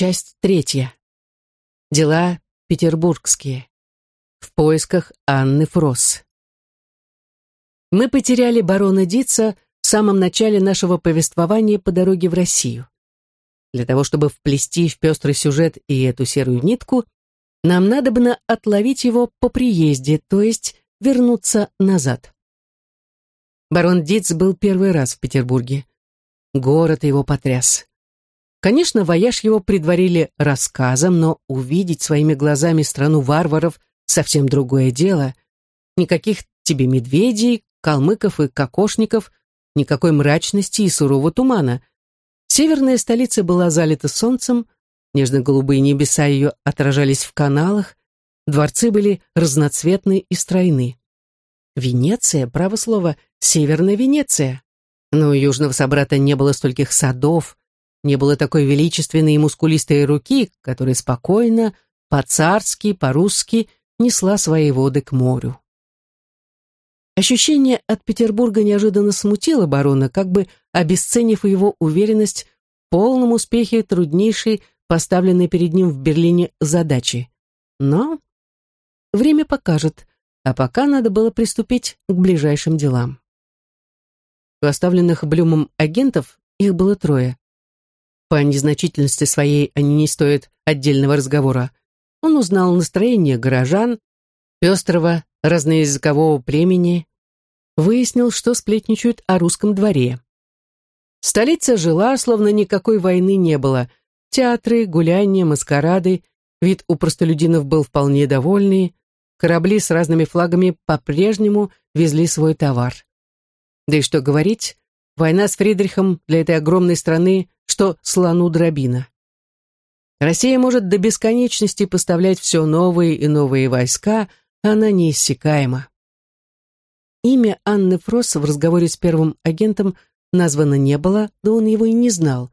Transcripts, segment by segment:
Часть третья. Дела петербургские. В поисках Анны Фросс. Мы потеряли барона Дица в самом начале нашего повествования по дороге в Россию. Для того, чтобы вплести в пестрый сюжет и эту серую нитку, нам надо бы отловить его по приезде, то есть вернуться назад. Барон Диц был первый раз в Петербурге. Город его потряс. Конечно, вояж его предварили рассказом, но увидеть своими глазами страну варваров — совсем другое дело. Никаких тебе медведей, калмыков и кокошников, никакой мрачности и сурового тумана. Северная столица была залита солнцем, нежно-голубые небеса ее отражались в каналах, дворцы были разноцветны и стройны. Венеция, право слово, Северная Венеция. Но у южного собрата не было стольких садов, не было такой величественной и мускулистой руки, которая спокойно, по-царски, по-русски несла свои воды к морю. Ощущение от Петербурга неожиданно смутило барона, как бы обесценив его уверенность в полном успехе труднейшей, поставленной перед ним в Берлине задачи. Но время покажет, а пока надо было приступить к ближайшим делам. У оставленных Блюмом агентов их было трое. По незначительности своей они не стоят отдельного разговора. Он узнал настроение горожан, пестрого, разноязыкового племени, выяснил, что сплетничают о русском дворе. Столица жила, словно никакой войны не было. Театры, гуляния, маскарады, вид у простолюдинов был вполне довольный, корабли с разными флагами по-прежнему везли свой товар. Да и что говорить, война с Фридрихом для этой огромной страны что слону дробина. Россия может до бесконечности поставлять все новые и новые войска, а она неиссякаема. Имя Анны Фросс в разговоре с первым агентом названо не было, да он его и не знал.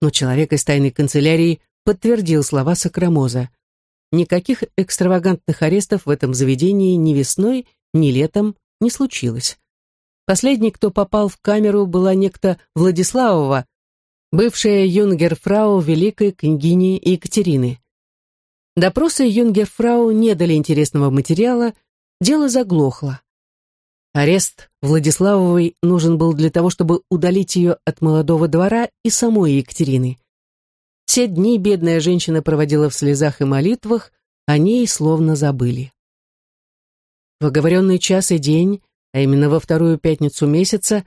Но человек из тайной канцелярии подтвердил слова Сокрамоза. Никаких экстравагантных арестов в этом заведении ни весной, ни летом не случилось. Последний, кто попал в камеру, была некто Владиславова, бывшая юнгерфрау великой княгини Екатерины. Допросы юнгерфрау не дали интересного материала, дело заглохло. Арест Владиславовой нужен был для того, чтобы удалить ее от молодого двора и самой Екатерины. Все дни бедная женщина проводила в слезах и молитвах, о ней словно забыли. В оговоренный час и день, а именно во вторую пятницу месяца,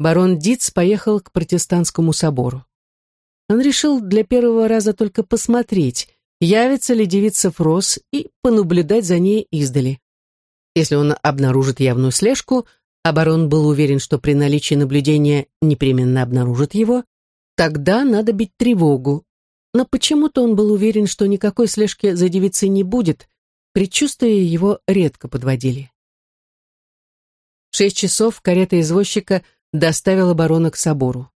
барон Диц поехал к протестантскому собору. Он решил для первого раза только посмотреть, явится ли девица Фрос, и понаблюдать за ней издали. Если он обнаружит явную слежку, а барон был уверен, что при наличии наблюдения непременно обнаружит его, тогда надо бить тревогу. Но почему-то он был уверен, что никакой слежки за девицей не будет, предчувствия его редко подводили. Шесть часов карета извозчика доставил оборона к собору.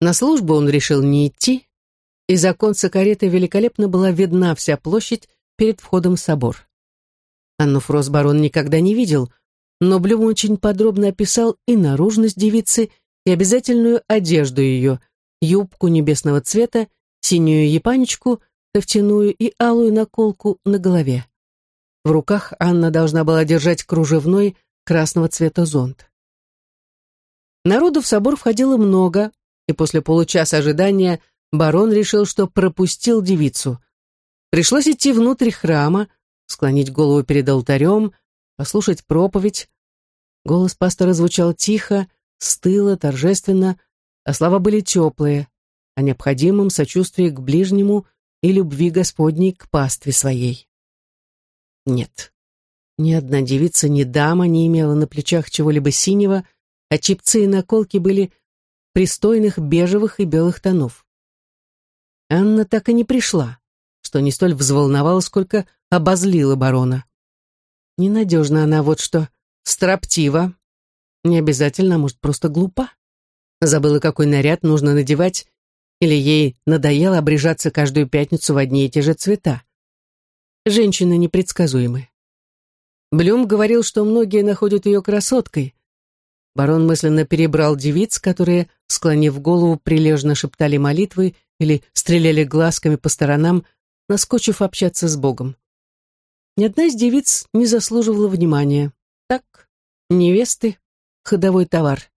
На службу он решил не идти, из оконца кареты великолепно была видна вся площадь перед входом в собор. Анну Фрос барон никогда не видел, но Блюм очень подробно описал и наружность девицы, и обязательную одежду ее, юбку небесного цвета, синюю япанечку, тофтяную и алую наколку на голове. В руках Анна должна была держать кружевной красного цвета зонт. Народу в собор входило много, и после получаса ожидания барон решил, что пропустил девицу. Пришлось идти внутрь храма, склонить голову перед алтарем, послушать проповедь. Голос пастора звучал тихо, стыло, торжественно, а слова были теплые, о необходимом сочувствии к ближнему и любви Господней к пастве своей. Нет, ни одна девица, ни дама не имела на плечах чего-либо синего, а чипцы и наколки были пристойных бежевых и белых тонов. Анна так и не пришла, что не столь взволновала, сколько обозлила барона. Ненадежна она вот что, строптива. Не обязательно, а может, просто глупа. Забыла, какой наряд нужно надевать, или ей надоело обрежаться каждую пятницу в одни и те же цвета. Женщины непредсказуемы. Блюм говорил, что многие находят ее красоткой. Барон мысленно перебрал девиц, которые, склонив голову, прилежно шептали молитвы или стреляли глазками по сторонам, наскочив общаться с Богом. Ни одна из девиц не заслуживала внимания. Так, невесты — ходовой товар.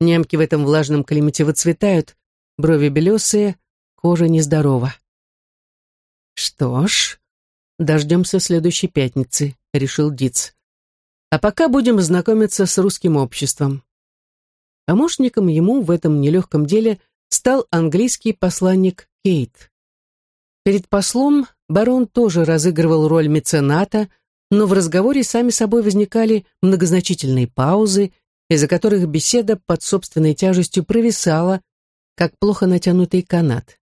Немки в этом влажном климате выцветают, брови белесые, кожа нездорова. Что ж, дождемся следующей пятницы, решил Диц. А пока будем знакомиться с русским обществом. Помощником ему в этом нелегком деле стал английский посланник Кейт. Перед послом барон тоже разыгрывал роль мецената, но в разговоре сами собой возникали многозначительные паузы, из-за которых беседа под собственной тяжестью провисала, как плохо натянутый канат.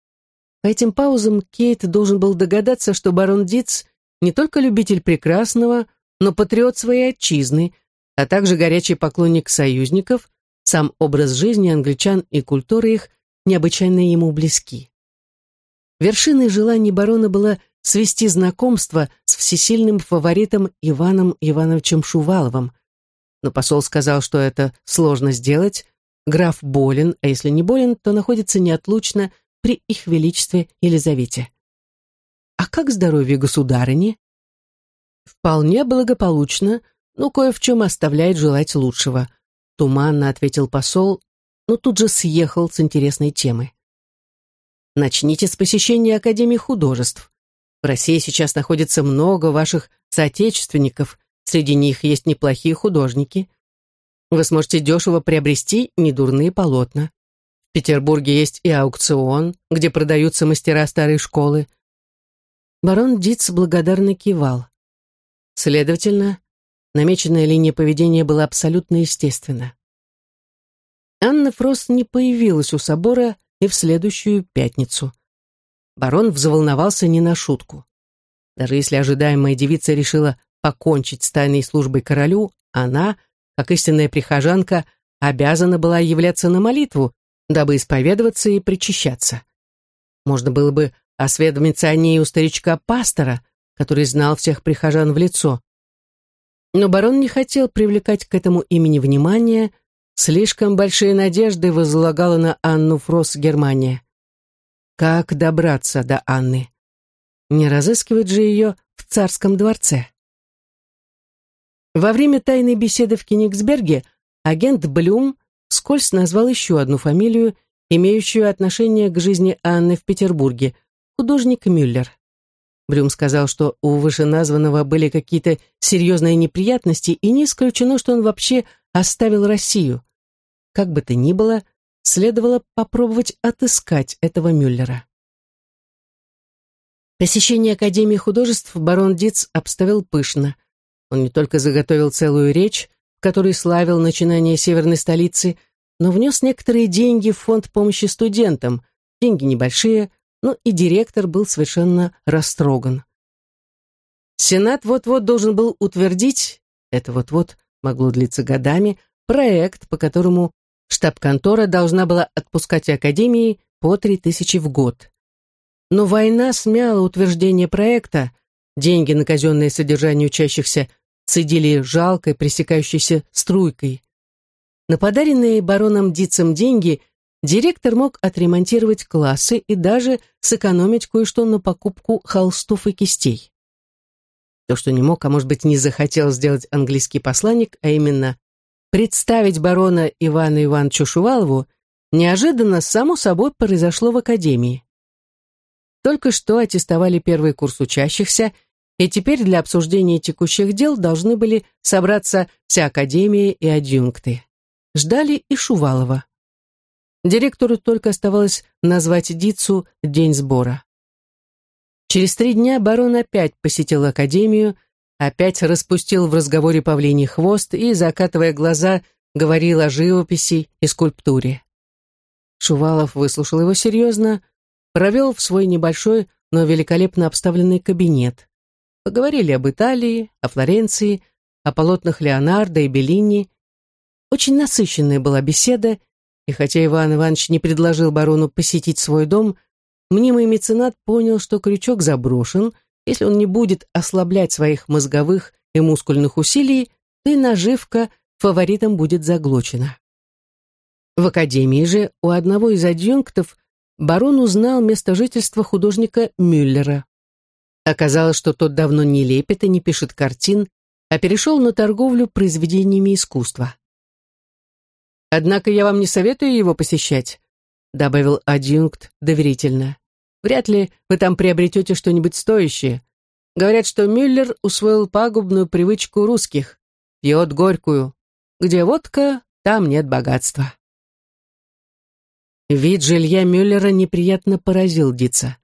По этим паузам Кейт должен был догадаться, что барон Диц не только любитель прекрасного, но патриот своей отчизны, а также горячий поклонник союзников, сам образ жизни англичан и культура их необычайно ему близки. Вершиной желаний барона было свести знакомство с всесильным фаворитом Иваном Ивановичем Шуваловым. Но посол сказал, что это сложно сделать, граф болен, а если не болен, то находится неотлучно при их величестве Елизавете. А как здоровье государыни? Вполне благополучно, но кое в чем оставляет желать лучшего, туманно ответил посол, но тут же съехал с интересной темы. Начните с посещения Академии художеств. В России сейчас находится много ваших соотечественников, среди них есть неплохие художники. Вы сможете дешево приобрести недурные полотна. В Петербурге есть и аукцион, где продаются мастера старой школы. Барон Диц благодарно кивал. Следовательно, намеченная линия поведения была абсолютно естественна. Анна Фрост не появилась у собора и в следующую пятницу. Барон взволновался не на шутку. Даже если ожидаемая девица решила покончить с тайной службой королю, она, как истинная прихожанка, обязана была являться на молитву, дабы исповедоваться и причащаться. Можно было бы осведомиться о ней у старичка-пастора, который знал всех прихожан в лицо. Но барон не хотел привлекать к этому имени внимания, слишком большие надежды возлагала на Анну Фрос Германия. Как добраться до Анны? Не разыскивать же ее в царском дворце. Во время тайной беседы в Кенигсберге агент Блюм Скользь назвал еще одну фамилию, имеющую отношение к жизни Анны в Петербурге – художник Мюллер. Брюм сказал, что у вышеназванного были какие-то серьезные неприятности, и не исключено, что он вообще оставил Россию. Как бы то ни было, следовало попробовать отыскать этого Мюллера. Посещение Академии художеств барон Диц обставил пышно. Он не только заготовил целую речь, который славил начинание северной столицы, но внес некоторые деньги в фонд помощи студентам, деньги небольшие, но и директор был совершенно растроган. Сенат вот-вот должен был утвердить, это вот-вот могло длиться годами, проект, по которому штаб-контора должна была отпускать Академии по три тысячи в год. Но война смяла утверждение проекта, деньги на казенное содержание учащихся цедили жалкой, пресекающейся струйкой. На подаренные бароном Дицем деньги директор мог отремонтировать классы и даже сэкономить кое-что на покупку холстов и кистей. То, что не мог, а может быть не захотел сделать английский посланник, а именно представить барона Ивана Ивановича Шувалову, неожиданно, само собой, произошло в академии. Только что аттестовали первый курс учащихся – и теперь для обсуждения текущих дел должны были собраться вся академия и адъюнкты. Ждали и Шувалова. Директору только оставалось назвать Дицу день сбора. Через три дня барон опять посетил академию, опять распустил в разговоре павлиний хвост и, закатывая глаза, говорил о живописи и скульптуре. Шувалов выслушал его серьезно, провел в свой небольшой, но великолепно обставленный кабинет. Поговорили об Италии, о Флоренции, о полотнах Леонардо и Беллини. Очень насыщенная была беседа, и хотя Иван Иванович не предложил барону посетить свой дом, мнимый меценат понял, что крючок заброшен, если он не будет ослаблять своих мозговых и мускульных усилий, то и наживка фаворитом будет заглочена. В академии же у одного из адъюнктов барон узнал место жительства художника Мюллера. Оказалось, что тот давно не лепит и не пишет картин, а перешел на торговлю произведениями искусства. «Однако я вам не советую его посещать», добавил адъюнкт доверительно. «Вряд ли вы там приобретете что-нибудь стоящее. Говорят, что Мюллер усвоил пагубную привычку русских. Пьет горькую. Где водка, там нет богатства». Вид жилья Мюллера неприятно поразил Дица.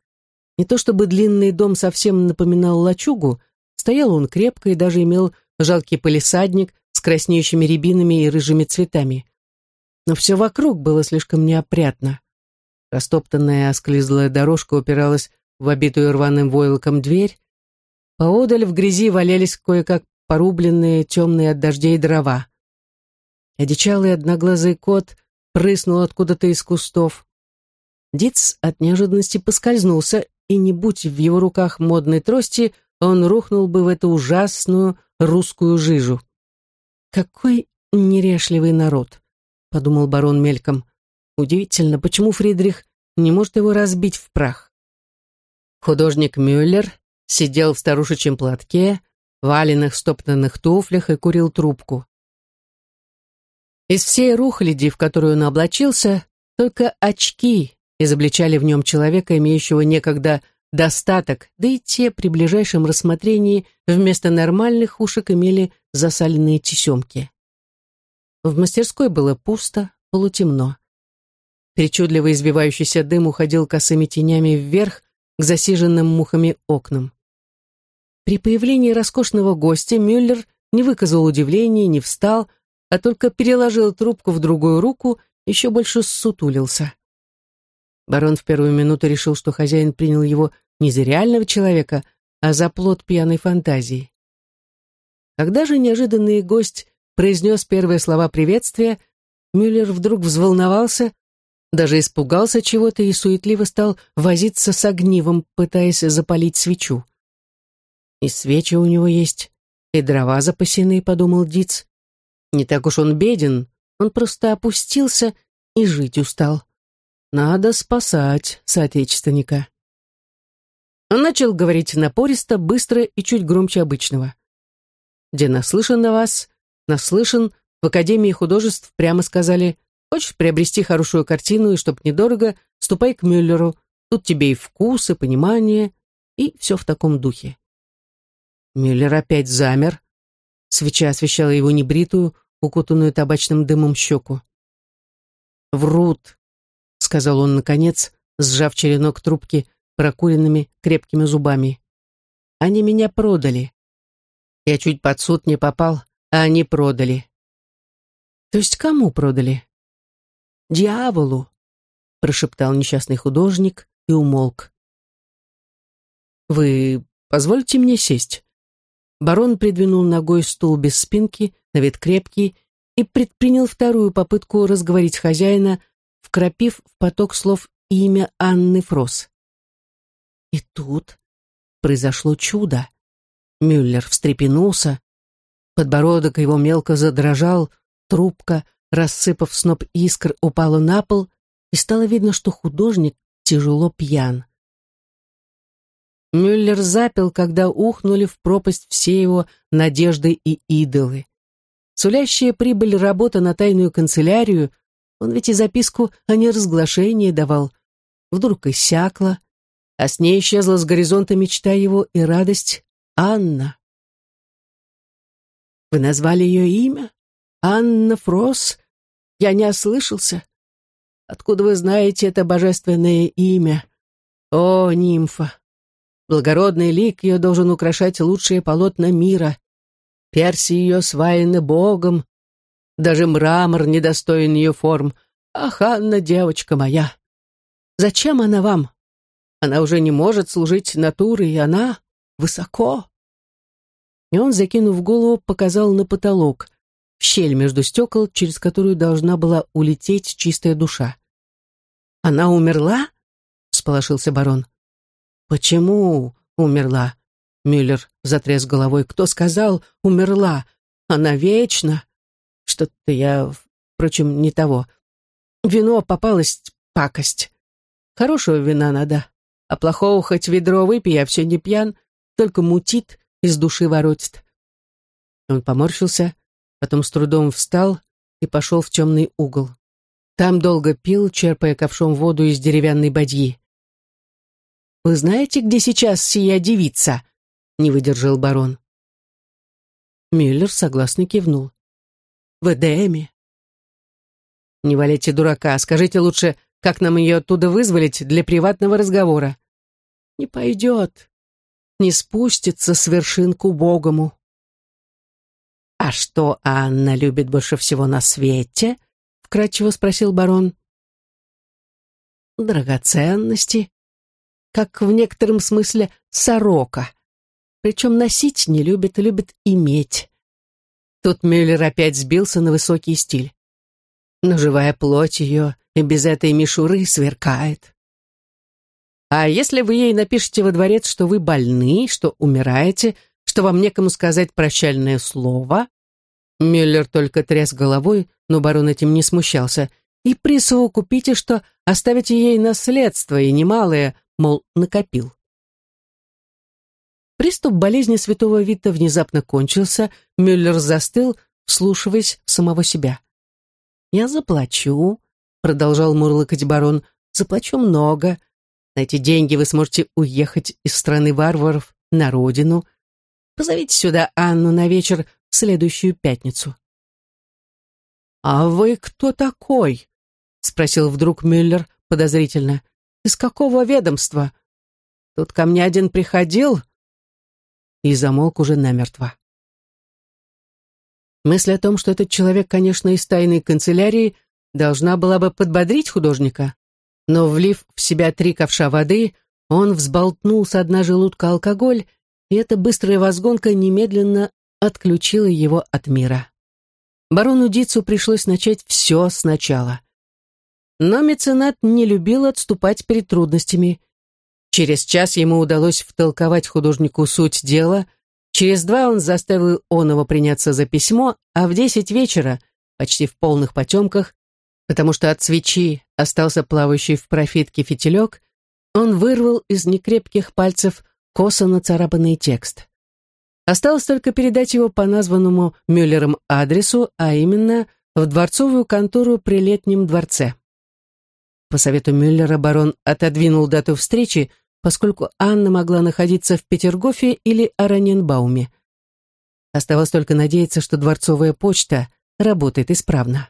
Не то чтобы длинный дом совсем напоминал лачугу, стоял он крепко и даже имел жалкий полисадник с краснеющими рябинами и рыжими цветами. Но все вокруг было слишком неопрятно. Растоптанная осклизлая дорожка упиралась в обитую рваным войлоком дверь. Поодаль в грязи валялись кое-как порубленные, темные от дождей дрова. Одичалый одноглазый кот прыснул откуда-то из кустов. Диц от неожиданности поскользнулся, и не будь в его руках модной трости, он рухнул бы в эту ужасную русскую жижу. Какой нерешливый народ, подумал барон мельком. Удивительно, почему Фридрих не может его разбить в прах. Художник Мюллер сидел в старушечьем платке, валенных стоптанных туфлях и курил трубку. Из всей рухляди, в которую он облачился, только очки изобличали в нем человека, имеющего некогда достаток, да и те при ближайшем рассмотрении вместо нормальных ушек имели засаленные тесемки. В мастерской было пусто, полутемно. Причудливо извивающийся дым уходил косыми тенями вверх к засиженным мухами окнам. При появлении роскошного гостя Мюллер не выказал удивления, не встал, а только переложил трубку в другую руку, еще больше ссутулился. Барон в первую минуту решил, что хозяин принял его не за реального человека, а за плод пьяной фантазии. Когда же неожиданный гость произнес первые слова приветствия, Мюллер вдруг взволновался, даже испугался чего-то и суетливо стал возиться с огнивом, пытаясь запалить свечу. «И свечи у него есть, и дрова запасены», — подумал Диц. Не так уж он беден, он просто опустился и жить устал. Надо спасать соотечественника. Он начал говорить напористо, быстро и чуть громче обычного. «Где наслышан на вас? Наслышан. В Академии художеств прямо сказали, хочешь приобрести хорошую картину и чтоб недорого, ступай к Мюллеру. Тут тебе и вкус, и понимание, и все в таком духе». Мюллер опять замер, Свеча освещала его небритую, укутанную табачным дымом щеку. «Врут», — сказал он наконец, сжав черенок трубки прокуренными крепкими зубами. «Они меня продали. Я чуть под суд не попал, а они продали». «То есть кому продали?» «Дьяволу», — прошептал несчастный художник и умолк. «Вы позвольте мне сесть?» Барон придвинул ногой стул без спинки, на вид крепкий, и предпринял вторую попытку разговорить хозяина, вкрапив в поток слов имя Анны Фрос. И тут произошло чудо. Мюллер встрепенулся, подбородок его мелко задрожал, трубка, рассыпав сноп искр, упала на пол, и стало видно, что художник тяжело пьян. Мюллер запил, когда ухнули в пропасть все его надежды и идолы. Сулящая прибыль работа на тайную канцелярию, он ведь и записку о неразглашении давал, вдруг иссякла, а с ней исчезла с горизонта мечта его и радость Анна. Вы назвали ее имя? Анна Фрос? Я не ослышался. Откуда вы знаете это божественное имя? О, нимфа! Благородный лик ее должен украшать лучшие полотна мира. Перси ее сваяны Богом. Даже мрамор недостоин ее форм. Ах, Анна, девочка моя! Зачем она вам? Она уже не может служить натурой, и она высоко. И он, закинув голову, показал на потолок, в щель между стекол, через которую должна была улететь чистая душа. «Она умерла?» — сполошился барон. «Почему умерла?» Мюллер затряс головой. «Кто сказал, умерла? Она вечна?» «Что-то я, впрочем, не того. Вино попалось, пакость. Хорошего вина надо, а плохого хоть ведро выпей, я все не пьян, только мутит, из души воротит. Он поморщился, потом с трудом встал и пошел в темный угол. Там долго пил, черпая ковшом воду из деревянной бадьи. «Вы знаете, где сейчас сия девица?» — не выдержал барон. Мюллер согласно кивнул. «В Эдеме». «Не валяйте дурака, скажите лучше, как нам ее оттуда вызволить для приватного разговора?» «Не пойдет, не спустится с вершин к убогому». «А что Анна любит больше всего на свете?» — вкратчиво спросил барон. «Драгоценности, как в некотором смысле сорока. Причем носить не любит, любит иметь». Тут Мюллер опять сбился на высокий стиль. Но живая плоть ее и без этой мишуры сверкает. А если вы ей напишете во дворец, что вы больны, что умираете, что вам некому сказать прощальное слово, Мюллер только тряс головой, но барон этим не смущался. И присовокупите, что оставите ей наследство, и немалое, мол, накопил. Приступ болезни святого Вита внезапно кончился, Мюллер застыл, вслушиваясь в самого себя. «Я заплачу», — продолжал мурлыкать барон, — «заплачу много. На эти деньги вы сможете уехать из страны варваров на родину. Позовите сюда Анну на вечер в следующую пятницу. «А вы кто такой?» — спросил вдруг Мюллер подозрительно. «Из какого ведомства? Тут ко мне один приходил...» И замолк уже намертво. Мысль о том, что этот человек, конечно, из тайной канцелярии, должна была бы подбодрить художника, но, влив в себя три ковша воды, он взболтнул со дна желудка алкоголь, и эта быстрая возгонка немедленно отключила его от мира. Барону Дицу пришлось начать все сначала. Но меценат не любил отступать перед трудностями. Через час ему удалось втолковать художнику суть дела, через два он заставил Онова приняться за письмо, а в десять вечера, почти в полных потемках, потому что от свечи остался плавающий в профитке фитилек, он вырвал из некрепких пальцев косо нацарапанный текст. Осталось только передать его по названному Мюллером адресу, а именно в дворцовую контору при Летнем дворце. По совету Мюллера барон отодвинул дату встречи, поскольку Анна могла находиться в Петергофе или Араненбауме. Оставалось только надеяться, что дворцовая почта работает исправно.